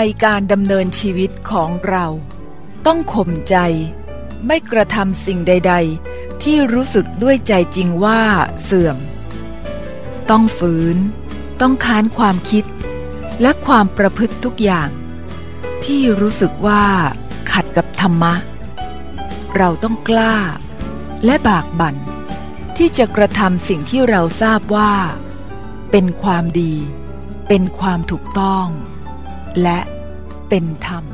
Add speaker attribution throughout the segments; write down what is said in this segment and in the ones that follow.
Speaker 1: ในการดำเนินชีวิตของเรา ต้องข่มใจ ไม่กระทำสิ่งใด ๆ ที่รู้สึกด้วยใจจริงว่าเสื่อม ต้องฝืน ต้องค้านความคิด และความประพฤติทุกอย่าง ที่รู้สึกว่าขัดกับธรรมะ เราต้องกล้า และบากบั่น ที่จะกระทำสิ่งที่เราทราบว่า เป็นความดี เป็นความถูกต้อง และเป็นธรรม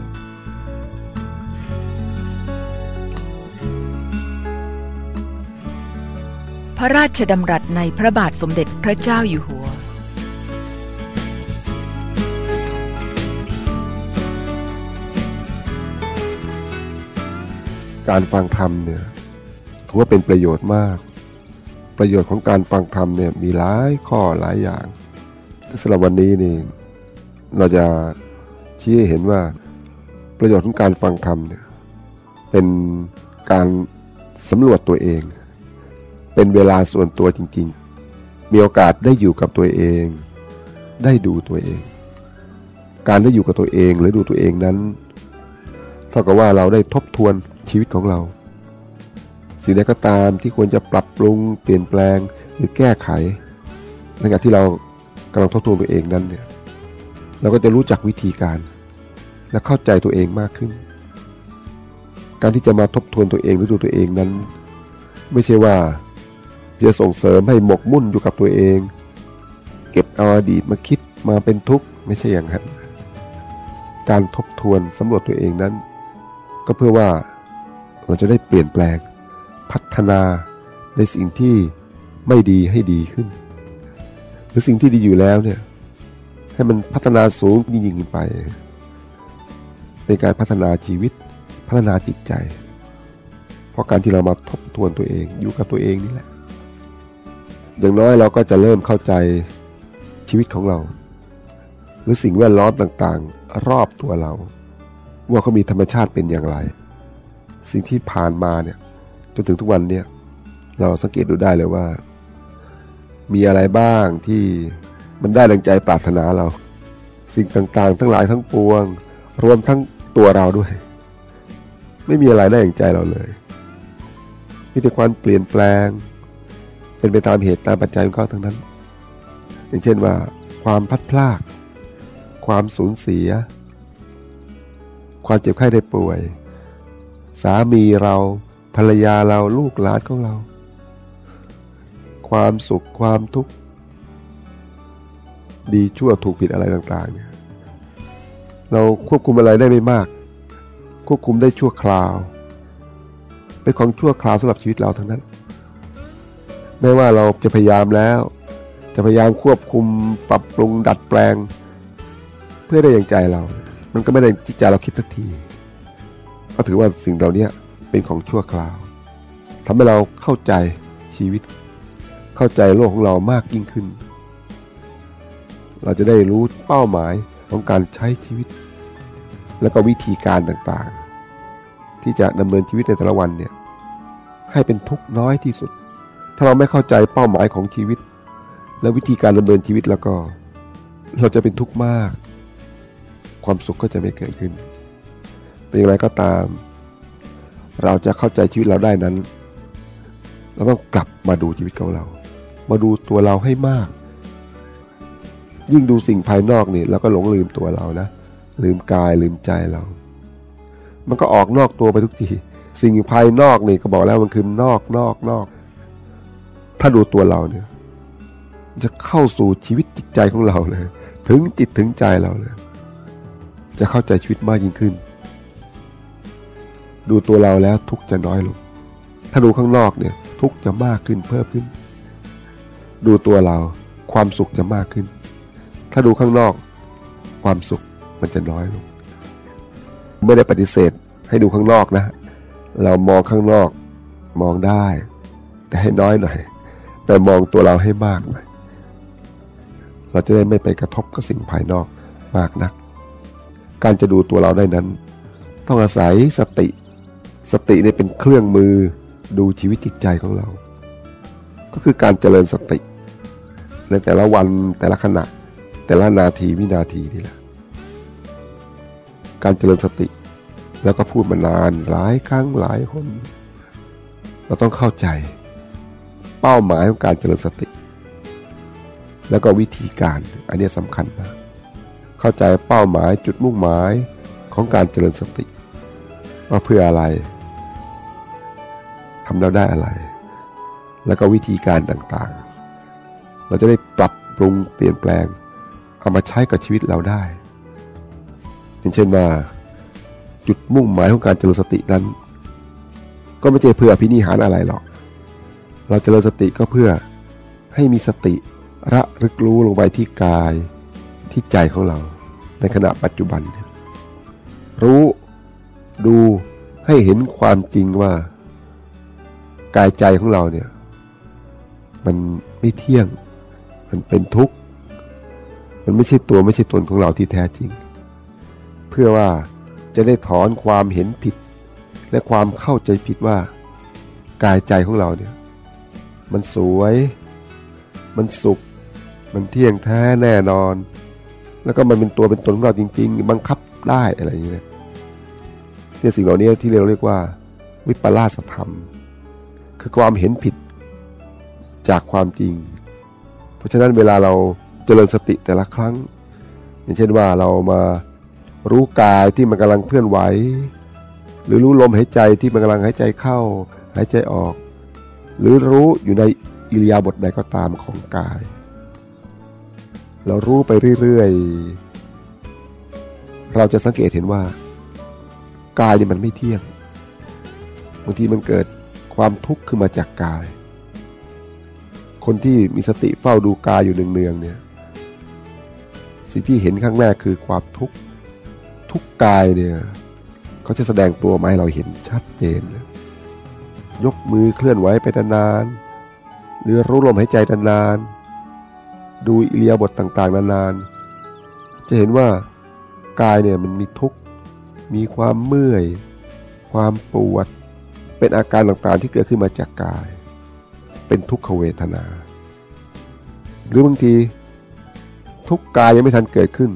Speaker 1: พระราชดำรัสในพระบาทสมเด็จพระเจ้าอยู่หัว
Speaker 2: การฟังธรรมเนี่ยถือว่าเป็นประโยชน์มาก ประโยชน์ของการฟังธรรมเนี่ยมีหลายข้อหลายอย่างแต่สำหรับวันนี้นี่เราจะ ชี้ให้เห็นว่าประโยชน์ของการฟังธรรมเนี่ยเป็นการสำรวจตัวเอง เป็นเวลาส่วนตัวจริง ๆ มีโอกาสได้อยู่กับตัวเอง ได้ดูตัวเอง การได้อยู่กับตัวเองหรือดูตัวเองนั้น เท่ากับว่าเราได้ทบทวนชีวิตของเรา สิ่งใดก็ตามที่ควรจะปรับปรุงเปลี่ยนแปลงหรือแก้ไขในขณะที่เรากำลังทบทวนตัวเองนั้นเนี่ยเราก็จะรู้จักวิธีการ และเข้าใจตัวเองมากขึ้น การที่จะมาทบทวนตัวเองหรือดูตัวเองนั้น ไม่ใช่ว่าจะส่งเสริมให้หมกมุ่นอยู่กับตัวเอง เก็บเอาอดีตมาคิดมาเป็นทุกข์ไม่ใช่อย่างนั้นการทบทวนสำรวจตัวเองนั้น ก็เพื่อว่าเราจะได้เปลี่ยนแปลง พัฒนาในสิ่งที่ไม่ดีให้ดีขึ้น หรือสิ่งที่ดีอยู่แล้วเนี่ยให้มันพัฒนาสูงยิ่งยิ่งไป เป็นการพัฒนาชีวิตพัฒนาจิตใจ เพราะการที่เรามาทบทวนตัวเองอยู่กับตัวเองนี่แหละอย่างน้อยเราก็จะเริ่มเข้าใจชีวิตของเรา หรือสิ่งแวดล้อมต่างๆ รอบตัวเรา ว่าเขามีธรรมชาติเป็นอย่างไร สิ่งที่ผ่านมาเนี่ยจนถึงทุกวันเนี่ยเราสังเกตดูได้เลยว่า มีอะไรบ้างที่มันได้ดังใจปรารถนาเรา สิ่งต่างๆ ทั้งหลายทั้งปวง รวมทั้ง ตัวเราด้วย ไม่มีอะไรได้อย่างใจเราเลยมีแต่ความเปลี่ยนแปลง เป็นไปตามเหตุตามปัจจัยของเขาทั้งนั้น อย่างเช่นว่า ความพัดพลาก ความสูญเสีย ความเจ็บไข้ได้ป่วย สามีเราภรรยาเราลูกหลานของเรา ความสุขความทุกข์ ดีชั่วถูกผิดอะไรต่าง ๆ เนี่ย เราควบคุมอะไรได้ไม่มาก ควบคุมได้ชั่วคราว เป็นของชั่วคราวสำหรับชีวิตเราทั้งนั้น ไม่ว่าเราจะพยายามแล้ว จะพยายามควบคุมปรับปรุงดัดแปลง เพื่อได้อย่างใจเรา มันก็ไม่ได้ที่ใจเราคิดสักทีก็ถือว่าสิ่งเหล่านี้เป็นของชั่วคราวทำให้เราเข้าใจชีวิต เข้าใจโลกของเรามากยิ่งขึ้น เราจะได้รู้เป้าหมายของการใช้ชีวิต และก็วิธีการต่างๆ ที่จะดำเนินชีวิตในแต่ละวันเนี่ยให้เป็นทุกน้อยที่สุด ถ้าเราไม่เข้าใจเป้าหมายของชีวิต และวิธีการดำเนินชีวิตแล้วก็ เราจะเป็นทุกข์มาก ความสุขก็จะไม่เกิดขึ้น แต่อย่างไรก็ตาม เราจะเข้าใจชีวิตเราได้นั้น เราต้องกลับมาดูชีวิตของเรา มาดูตัวเราให้มาก ยิ่งดูสิ่งภายนอกนี่เราก็หลงลืมตัวเรานะ ลืมกายลืมใจเรา มันก็ออกนอกตัวไปทุกทีสิ่งภายนอกนี่ก็บอกแล้วมันคือนอกนอกนอก ถ้าดูตัวเราเนี่ย จะเข้าสู่ชีวิตจิตใจของเราเลย ถึงจิตถึงใจเราเลย จะเข้าใจชีวิตมากยิ่งขึ้น ดูตัวเราแล้วทุกจะน้อยลง ถ้าดูข้างนอกเนี่ย ทุกจะมากขึ้นเพิ่มขึ้น ดูตัวเราความสุขจะมากขึ้น ถ้าดูข้างนอก ความสุข มันจะน้อยลงไม่ได้ปฏิเสธให้ดูข้างนอกนะ เรามองข้างนอกมองได้ แต่ให้น้อยหน่อย แต่มองตัวเราให้มากหน่อยเราจะได้ไม่ไปกระทบกับสิ่งภายนอกมากนัก การจะดูตัวเราได้นั้น ต้องอาศัยสติ สตินี่เป็นเครื่องมือดูชีวิตจิตใจของเรา ก็คือการเจริญสติ ในแต่ละวันแต่ละขณะ แต่ละนาทีวินาทีนี่แหละ การเจริญสติ แล้วก็พูดมานานหลายครั้งหลายคน เราต้องเข้าใจ เป้าหมายของการเจริญสติ แล้วก็วิธีการอันนี้สำคัญมากเข้าใจเป้าหมายจุดมุ่งหมายของการเจริญสติว่าเพื่ออะไรทำแล้วได้อะไร แล้วก็วิธีการต่างๆ เราจะได้ปรับปรุงเปลี่ยนแปลง เอามาใช้กับชีวิตเราได้ อย่างเช่นว่า จุดมุ่งหมายของการเจริญสตินั้น ก็ไม่ใช่เพื่อพินิหารอะไรหรอก เราเจริญสติก็เพื่อให้มีสติระลึกรู้ลงไปที่กายที่ใจของเรา ในขณะปัจจุบัน รู้ดูให้เห็นความจริงว่า กายใจของเราเนี่ยมันไม่เที่ยง มันเป็นทุกข์ มันไม่ใช่ตัวไม่ใช่ตนของเราที่แท้จริง เพื่อว่าจะได้ถอนความเห็นผิด และความเข้าใจผิดว่า กายใจของเราเนี่ย มันสวย มันสุข มันเที่ยงแท้แน่นอน แล้วก็มันเป็นตัวเป็นตนของเราจริง ๆ บังคับได้อะไรอย่างเงี้ยเนี่ยสิ่งเหล่านี้ที่เราเรียกว่า วิปลาสธรรม คือความเห็นผิดจากความจริง เพราะฉะนั้นเวลาเราเจริญสติแต่ละครั้ง อย่างเช่นว่าเรามา รู้กายที่มันกำลังเคลื่อนไหว หรือรู้ลมหายใจที่มันกำลังหายใจเข้า หายใจออก หรือรู้อยู่ในอิริยาบถใดก็ตามของกาย เรารู้ไปเรื่อยๆ เราจะสังเกตเห็นว่ากายนี่มันไม่เที่ยงบางทีมันเกิดความทุกข์ขึ้นมาจากกาย คนที่มีสติเฝ้าดูกายอยู่เนืองๆเนี่ยสิ่งที่เห็นข้างแรกคือความทุกข์ ทุกกายเนี่ยเขาจะแสดงตัวมาให้เราเห็นชัดเจน ยกมือเคลื่อนไหวไปนานๆหรือรู้ลมหายใจนานๆดูอิเลียบทต่างๆ นานๆ จะเห็นว่ากายเนี่ยมันมีทุกข์ มีความเมื่อย ความปวด เป็นอาการต่างๆที่เกิดขึ้นมาจากกาย เป็นทุกขเวทนา หรือบางทีทุกกายยังไม่ทันเกิดขึ้น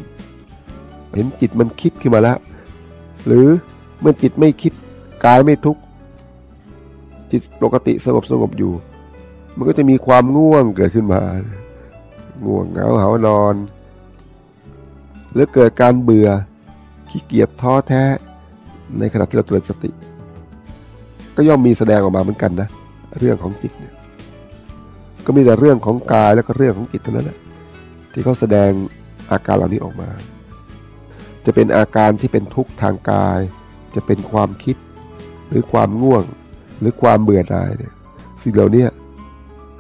Speaker 2: เห็นจิตมันคิดขึ้นมาแล้ว หรือเมื่อจิตไม่คิดกายไม่ทุกข์จิตปกติสงบสงบอยู่ มันก็จะมีความง่วงเกิดขึ้นมา ง่วงเหงาเหานอน หรือเกิดการเบื่อขี้เกียจท้อแท้ ในขณะที่เราเจริญสติ ก็ย่อมมีแสดงออกมาเหมือนกันนะ เรื่องของจิตเนี่ยก็มีแต่เรื่องของกายแล้วก็เรื่องของจิตเท่านั้นแหละที่เขาแสดงอาการเหล่านี้ออกมา จะเป็นอาการที่เป็นทุกข์ทางกาย จะเป็นความคิด หรือความง่วง หรือความเบื่อหน่ายเนี่ยสิ่งเหล่านี้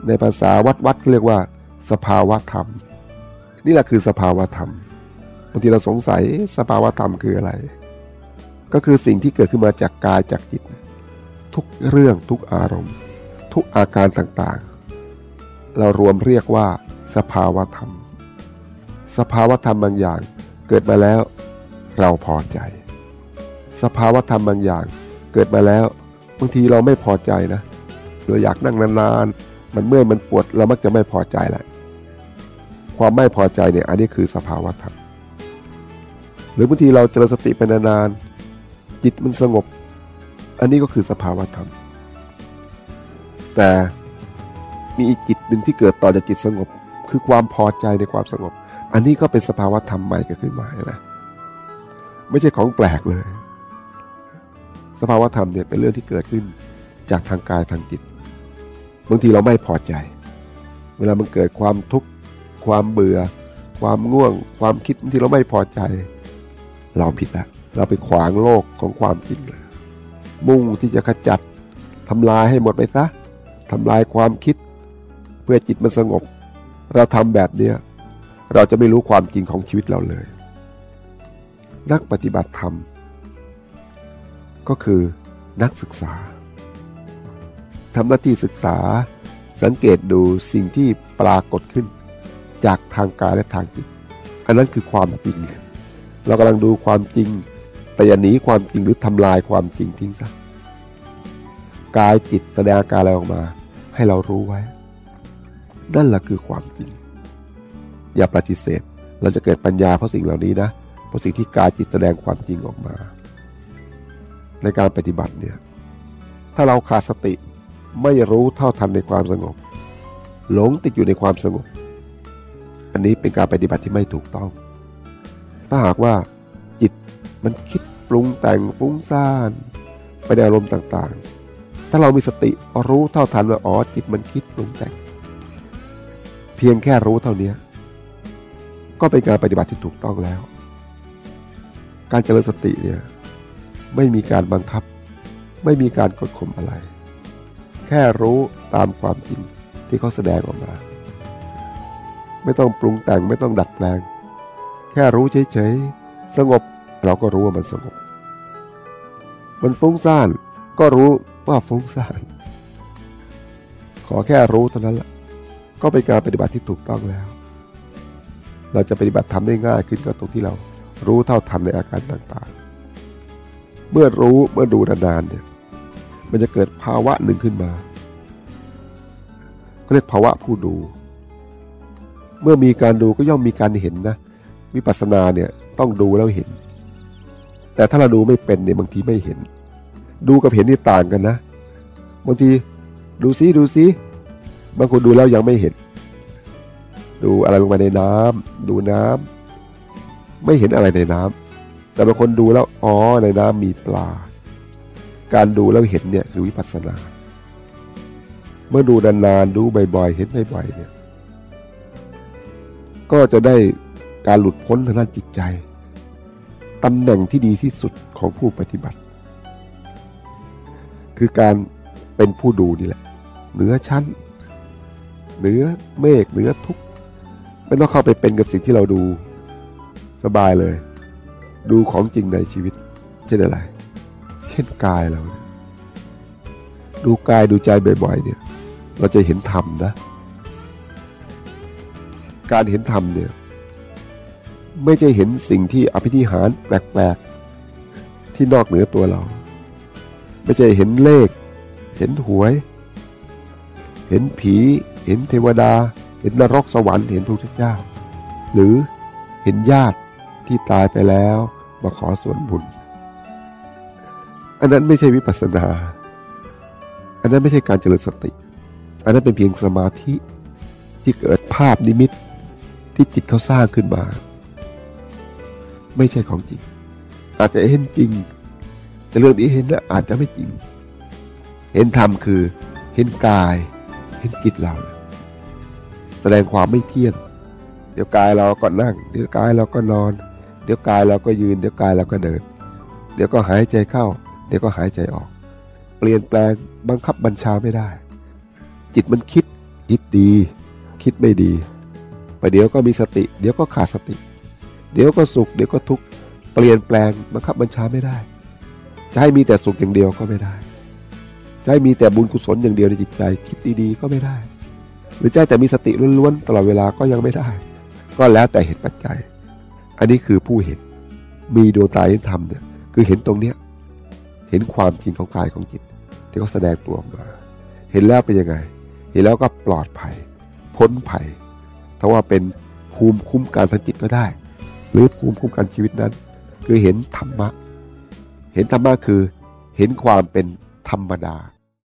Speaker 2: ในภาษาวัดวัดเรียกว่า สภาวะธรรม นี่แหละคือสภาวะธรรมบางทีเราสงสัยสภาวะธรรมคืออะไร ก็คือสิ่งที่เกิดขึ้นมาจากกายจากจิต ทุกเรื่องทุกอารมณ์ ทุกอาการต่างๆ เรารวมเรียกว่า สภาวะธรรม สภาวะธรรมบางอย่างเกิดมาแล้ว เราพอใจ สภาวะธรรมบางอย่าง เกิดมาแล้วบางทีเราไม่พอใจนะเราอยากนั่งนานๆมันเมื่อยมันปวดเรามักจะไม่พอใจแหละความไม่พอใจเนี่ยอันนี้คือสภาวะธรรมหรือบางทีเราเจริญสติไปนานๆจิตมันสงบ อันนี้ก็คือสภาวะธรรม แต่มีอีกจิตหนึ่งที่เกิดต่อจากจิตสงบ คือความพอใจในความสงบ อันนี้ก็เป็นสภาวะธรรมใหม่เกิดขึ้นมานะไม่ ม่ใช่ของแปลกเลย สภาวธรรมเนี่ยเป็นเรื่องที่เกิดขึ้นจากทางกายทางจิตบางทีเราไม่พอใจ เวลามันเกิดความทุกข์ความเบื่อ ความง่วง ความคิดบางทีเราไม่พอใจ เราผิดแล้วเราไปขวางโลกของความจริงเลยมุ่งที่จะขจัดทำลายให้หมดไปซะทำลายความคิด เพื่อจิตมันสงบ เราทำแบบเนี้ยเราจะไม่รู้ความจริงของชีวิตเราเลย นักปฏิบัติธรรม ก็คือนักศึกษาทำหน้าที่ศึกษาสังเกตดูสิ่งที่ปรากฏขึ้น จากทางกายและทางจิต อันนั้นคือความจริง เรากำลังดูความจริง แต่อย่าหนีความจริงหรือทำลายความจริงทิ้งซะกายจิตแสดงอาการอะไรออกมา ให้เรารู้ไว้ นั่นแหละคือความจริง อย่าปฏิเสธ เราจะเกิดปัญญาเพราะสิ่งเหล่านี้นะ เพราะสิ่งที่กายจิตแสดงความจริงออกมา ในการปฏิบัติเนี่ยถ้าเราขาดสติไม่รู้เท่าทันในความสงบ หลงติดอยู่ในความสงบ อันนี้เป็นการปฏิบัติที่ไม่ถูกต้อง ถ้าหากว่าจิตมันคิดปรุงแต่งฟุ้งซ่านไปในอารมณ์ต่างๆ ถ้าเรามีสติรู้เท่าทันว่าอ๋อจิตมันคิดปรุงแต่ง เพียงแค่รู้เท่านี้ก็เป็นการปฏิบัติที่ถูกต้องแล้ว การเจริญสติเนี่ยไม่มีการบังคับ ไม่มีการกดข่มอะไร แค่รู้ตามความจริงที่เขาแสดงออกมา ไม่ต้องปรุงแต่งไม่ต้องดัดแปลง แค่รู้เฉยๆสงบเราก็รู้ว่ามันสงบ มันฟุ้งซ่านก็รู้ว่าฟุ้งซ่านขอแค่รู้เท่านั้นละก็เป็นการปฏิบัติที่ถูกต้องแล้ว เราจะปฏิบัติทำได้ง่ายขึ้นก็ตรงที่เรา รู้เท่าทันในอาการต่างๆ เมื่อรู้เมื่อดูนานๆเนี่ยมันจะเกิดภาวะหนึ่งขึ้นมาเรียกภาวะผู้ดู เมื่อมีการดูก็ย่อมมีการเห็นนะวิปัสสนาเนี่ยต้องดูแล้วเห็น แต่ถ้าเราดูไม่เป็นเนี่ยบางทีไม่เห็น ดูกับเห็นนี่ต่างกันนะบางทีดูซิดูซิบางคนดูแล้วยังไม่เห็น ดูอะไรลงไปในน้ำดูน้ำ ไม่เห็นอะไรในน้ำแต่บางคนดูแล้วอ๋อในน้ำมีปลา การดูแล้วเห็นเนี่ยคือวิปัสสนา เมื่อดูนานๆดูบ่อยๆเห็นบ่อยๆเนี่ยก็จะได้การหลุดพ้นทางด้านจิตใจตำแหน่งที่ดีที่สุดของผู้ปฏิบัติ คือการเป็นผู้ดูนี่แหละเหนือชั้นเหนือเมฆเหนือทุกไม่ต้องเข้าไปเป็นกับสิ่งที่เราดู สบายเลย ดูของจริงในชีวิต เช่นอะไร เช่นกายเรา ดูกายดูใจบ่อยๆเนี่ย เราจะเห็นธรรมนะ การเห็นธรรมเนี่ย ไม่ใช่เห็นสิ่งที่อภิธิหารแปลกๆ ที่นอกเหนือตัวเรา ไม่ใช่เห็นเลข เห็นหวย เห็นผี เห็นเทวดา เห็นนรกสวรรค์ เห็นพระพุทธเจ้า หรือเห็นญาติ ที่ตายไปแล้วมาขอส่วนบุญ อันนั้นไม่ใช่วิปัสสนา อันนั้นไม่ใช่การเจริญสติ อันนั้นเป็นเพียงสมาธิที่เกิดภาพนิมิตที่จิตเขาสร้างขึ้นมา ไม่ใช่ของจริง อาจจะเห็นจริง แต่เรื่องที่เห็นนะอาจจะไม่จริง เห็นธรรมคือเห็นกาย เห็นจิตเรา แสดงความไม่เที่ยง เดี๋ยวกายเราก็นั่ง เดี๋ยวกายเราก็นอน ดี๋ยวกายเราก็ยืน เดี๋ยวกายเราก็เดิน เดี๋ยวก็หายใจเข้า เดี๋ยวก็หายใจออก เปลี่ยนแปลงบังคับบัญชาไม่ได้ จิตมันคิดคิดดี คิดไม่ดีไปเดี๋ยวก็มีสติ เดี๋ยวก็ขาดสติ เดี๋ยวก็สุข เดี๋ยวก็ทุกข์เปลี่ยนแปลงบังคับบัญชาไม่ได้จะให้มีแต่สุขอย่างเดียวก็ไม่ได้จะให้มีแต่บุญกุศลอย่างเดียวในจิตใจ คิดดีๆก็ไม่ได้ หรือใจแต่มีสติล้วนๆตลอดเวลาก็ยังไม่ได้ ก็แล้วแต่เหตุปัจจัย อันนี้คือผู้เห็น มีดวงตาเห็นธรรมเนี่ยคือเห็นตรงเนี้ยเห็นความจริงของกายของจิต ที่เขาแสดงตัวออกมา เห็นแล้วเป็นยังไง เห็นแล้วก็ปลอดภัย พ้นภัยถ้าว่าเป็นภูมิคุ้มกันทางจิตก็ได้ หรือภูมิคุ้มกันชีวิตนั้น คือเห็นธรรมะ เห็นธรรมะคือเห็นความเป็นธรรมดา